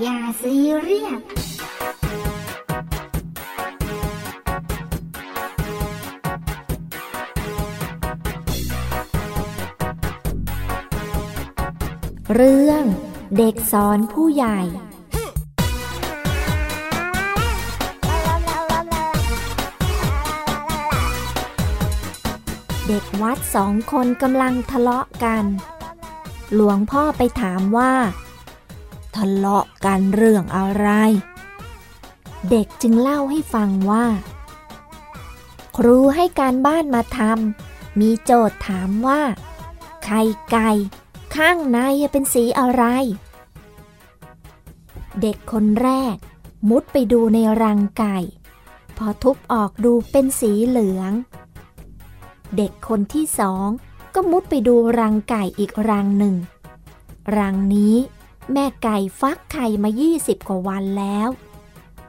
อย่าซีเรียสเรื่องเด็กสอนผู้ใหญ่ เด็กวัดสองคนกำลังทะเลาะกัน หลวงพ่อไปถามว่า ทะเลาะกันเรื่องอะไร เด็กจึงเล่าให้ฟังว่า ครูให้การบ้านมาทำมีโจทย์ถามว่า ไข่ไก่ ข้างในเป็นสีอะไร เด็กคนแรก มุดไปดูในรังไก่ พอทุบออกดูเป็นสีเหลือง เด็กคนที่สองก็มุดไปดูรังไก่อีกรังหนึ่ง รังนี้ แม่ไก่ฟักไข่มา 20 กว่าวันแล้ว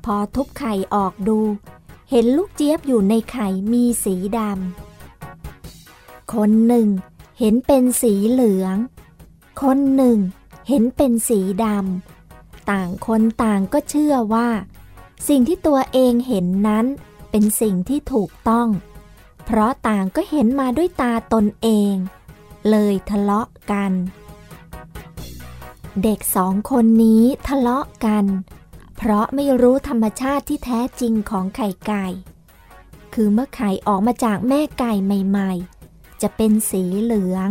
พอทุบไข่ออกดู เห็นลูกเจี๊ยบอยู่ในไข่มีสีดำ คนหนึ่ง เห็นเป็นสีเหลือง คนหนึ่ง เห็นเป็นสีดำ ต่างคนต่างก็เชื่อว่า สิ่งที่ตัวเองเห็นนั้น เป็นสิ่งที่ถูกต้อง เพราะต่างก็เห็นมาด้วยตาตนเอง เลยทะเลาะกัน เด็กสองคนนี้ทะเลาะกัน เพราะไม่รู้ธรรมชาติที่แท้จริงของไข่ไก่ คือเมื่อไข่ออกมาจากแม่ไก่ใหม่ ๆ จะเป็นสีเหลือง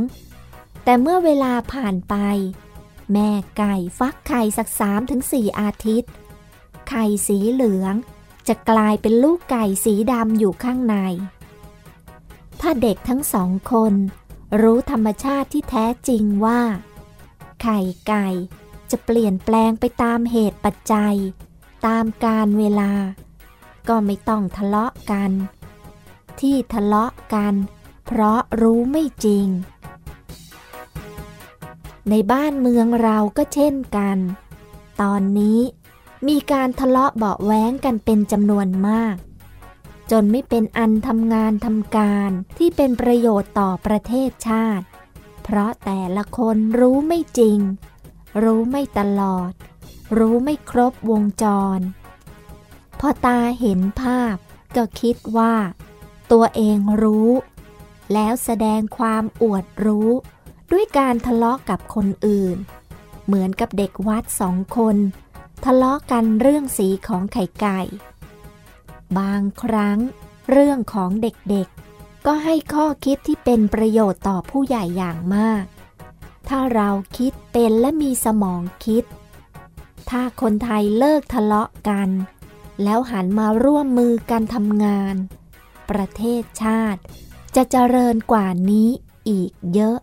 แต่เมื่อเวลาผ่านไป แม่ไก่ฟักไข่สักสามถึงสี่อาทิตย์ ไข่สีเหลืองจะกลายเป็นลูกไก่สีดำอยู่ข้างใน ถ้าเด็กทั้งสองคน รู้ธรรมชาติที่แท้จริงว่า ไข่ไก่ จะเปลี่ยนแปลงไปตามเหตุปัจจัย ตามการเวลา ก็ไม่ต้องทะเลาะกัน ที่ทะเลาะกัน เพราะรู้ไม่จริง ในบ้านเมืองเราก็เช่นกัน ตอนนี้มีการทะเลาะเบาแว้งกันเป็นจำนวนมาก จนไม่เป็นอันทำงานทำการที่เป็นประโยชน์ต่อประเทศชาติ เพราะแต่ละคนรู้ไม่จริง รู้ไม่ตลอด รู้ไม่ครบวงจร พอตาเห็นภาพก็คิดว่า ตัวเองรู้ แล้วแสดงความอวดรู้ ด้วยการทะเลาะกับคนอื่น เหมือนกับเด็กวัดสองคน ทะเลาะกันเรื่องสีของไข่ไก่ บางครั้ง เรื่องของเด็กๆ ก็ให้ข้อคิดที่เป็นประโยชน์ต่อผู้ใหญ่อย่างมาก ถ้าเราคิดเป็นและมีสมองคิด ถ้าคนไทยเลิกทะเลาะกัน แล้วหันมาร่วมมือกันทำงาน ประเทศชาติ จะเจริญกว่านี้อีกเยอะ